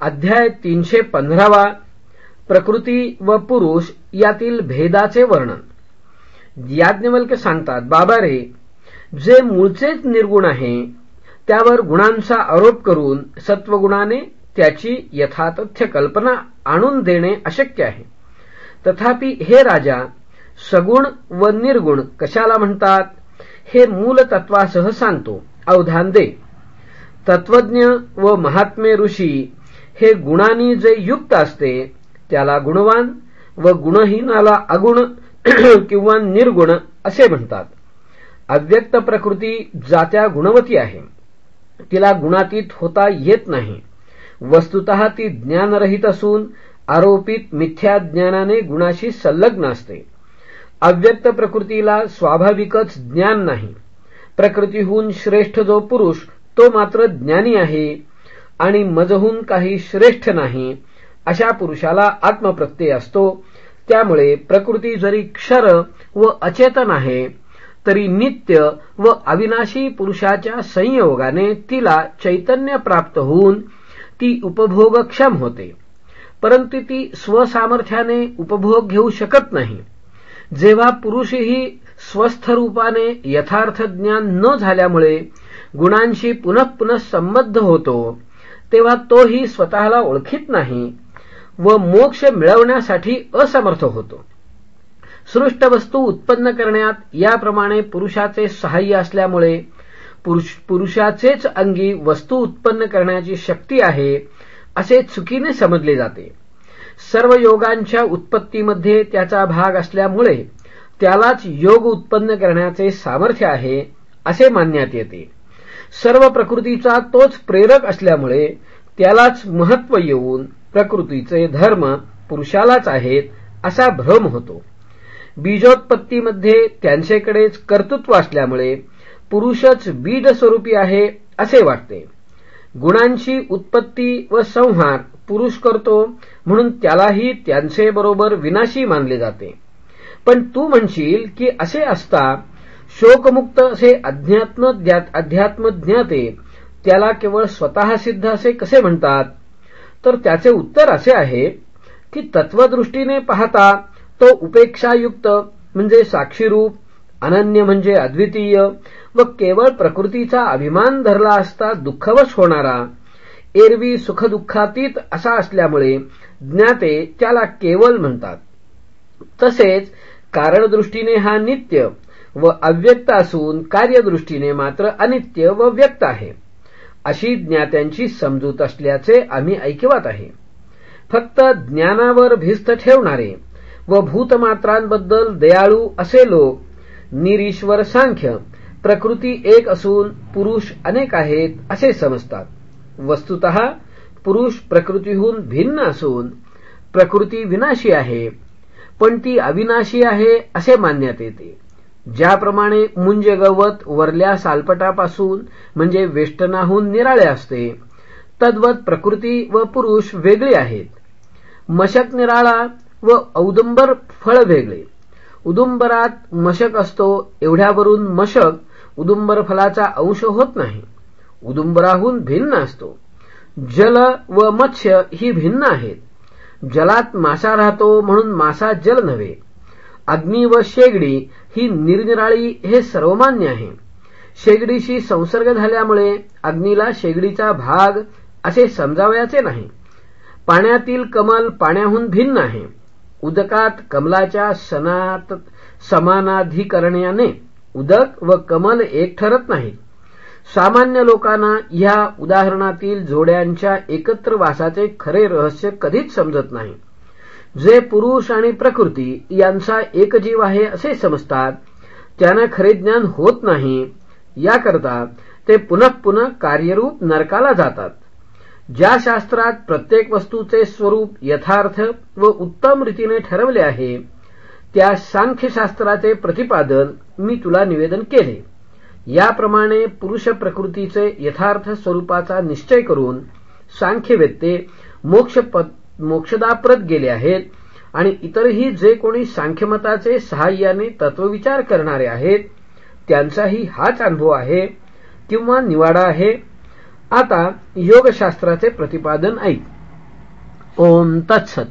अध्याय तीनशे पंधरावा प्रकृती व पुरुष यातील भेदाचे वर्णन. याज्ञवल्क्य सांगतात बाबा रे जे मूळचेच निर्गुण आहे त्यावर गुणांचा आरोप करून सत्वगुणाने त्याची यथातथ्य कल्पना आणून देणे अशक्य आहे. तथापि हे राजा सगुण व निर्गुण कशाला म्हणतात हे मूल तत्वासह सांगतो. अवधान दे. तत्वज्ञ व महात्मे ऋषी हे गुणांनी जे युक्त असते त्याला गुणवान व गुणहीनाला अगुण किंवा निर्गुण असे म्हणतात. अव्यक्त प्रकृती जात्या गुणवती आहे. तिला गुणातीत होता येत नाही. वस्तुत ती ज्ञानरहित असून आरोपित मिथ्या ज्ञानाने गुणाशी संलग्न असते. अव्यक्त प्रकृतीला स्वाभाविकच ज्ञान नाही. प्रकृतीहून श्रेष्ठ जो पुरुष तो मात्र ज्ञानी आहे. आणि मजहून काही श्रेष्ठ नाही अशा पुरुषाला आत्मप्रत्यय असतो. त्यामुळे प्रकृती जरी क्षर व अचेतन आहे तरी नित्य व अविनाशी पुरुषाच्या संयोगाने तिला चैतन्य प्राप्त होऊन ती उपभोगक्षम होते. परंतु ती स्वसामर्थ्याने उपभोग घेऊ शकत नाही. जेव्हा पुरुषही स्वस्थ रूपाने यथार्थ ज्ञान न झाल्यामुळे गुणांशी पुनः पुनः संबद्ध होतो तेव्हा तोही स्वतःला ओळखीत नाही व मोक्ष मिळवण्यासाठी असमर्थ होतो. सृष्ट वस्तू उत्पन्न करण्यात याप्रमाणे पुरुषाचे सहाय्य असल्यामुळे पुरुषाचेच अंगी वस्तू उत्पन्न करण्याची शक्ती आहे असे चुकीने समजले जाते. सर्व योगांच्या उत्पत्तीमध्ये त्याचा भाग असल्यामुळे त्यालाच योग उत्पन्न करण्याचे सामर्थ्य आहे असे मानण्यात येते. सर्व प्रकृतीचा तोच प्रेरक असल्यामुळे त्यालाच महत्त्व येऊन प्रकृतीचे धर्म पुरुषालाच आहेत असा भ्रम होतो. बीजोत्पत्तीमध्ये त्यांचेकडेच कर्तृत्व असल्यामुळे पुरुषच बीज स्वरूपी आहे असे वाटते. गुणांची उत्पत्ती व संहार पुरुष करतो म्हणून त्यालाही त्यांचे बरोबर विनाशी मानले जाते. पण तू म्हणशील की असे असता शोकमुक्त असे अध्यात्म अध्यात्म ज्ञाते त्याला केवळ स्वतः सिद्ध असे कसे म्हणतात? तर त्याचे उत्तर असे आहे की तत्वदृष्टीने पाहता तो उपेक्षायुक्त म्हणजे साक्षीरूप अनन्य म्हणजे अद्वितीय व केवळ प्रकृतीचा अभिमान धरला असता दुःखवश होणारा. एरवी सुखदुःखातीत असा असल्यामुळे ज्ञाते त्याला केवल म्हणतात. तसेच कारणदृष्टीने हा नित्य व अव्यक्त असून कार्यदृष्टीने मात्र अनित्य व व्यक्त आहे. अशी ज्ञात्यांची समजूत असल्याचे आम्ही ऐकिवात आहे. फक्त ज्ञानावर भिस्त ठेवणारे व भूतमात्रांबद्दल दयाळू असे लोक निरीश्वर सांख्य प्रकृती एक असून पुरुष अनेक आहेत असे समजतात. वस्तुत पुरुष प्रकृतीहून भिन्न असून प्रकृती विनाशी आहे पण ती अविनाशी आहे असे मानण्यात येते. ज्याप्रमाणे मुंज गवत वरल्या सालपटापासून म्हणजे वेष्टनाहून निराळे असते तद्वत प्रकृती व पुरुष वेगळे आहेत. मशक निराळा व औदुंबर फळ वेगळे. उदुंबरात मशक असतो एवढ्यावरून मशक उदुंबर फलाचा अंश होत नाही. उदुंबराहून भिन्न असतो. जल व मत्स्य ही भिन्न आहेत. जलात मासा राहतो म्हणून मासा जल नव्हे. अग्नी व शेगडी ही निरनिराळी हे सर्वमान्य आहे. शेगडीशी संसर्ग झाल्यामुळे अग्नीला शेगडीचा भाग असे समजावयाचे नाही. पाण्यातील कमल पाण्याहून भिन्न आहे. उदकात कमलाच्या सनात समानाधिकरण्याने उदक व कमल एक ठरत नाहीत सामान्य लोकांना ह्या उदाहरणातील जोड्यांच्या एकत्र वासाचे खरे रहस्य कधीच समजत नाही. जे पुरुष आणि प्रकृती यांचा एकजीव आहे असे समजतात त्यांना खरे ज्ञान होत नाही याकरता ते पुनः पुनः कार्यरूप नरकाला जातात. ज्या शास्त्रात प्रत्येक वस्तूचे स्वरूप यथार्थ व उत्तम रीतीने ठरवले आहे त्या सांख्यशास्त्राचे प्रतिपादन मी तुला निवेदन केले. याप्रमाणे पुरुष प्रकृतीचे यथार्थ स्वरूपाचा निश्चय करून सांख्यवेत्ते मोक्ष मोक्षदाप्रत गेले आहेत आणि इतरही जे कोणी सांख्यमताचे सहाय्याने तत्वविचार करणारे आहेत त्यांचाही हाच अनुभव आहे किंवा निवाडा आहे. आता योगशास्त्राचे प्रतिपादन ऐक. ओम तत्सत.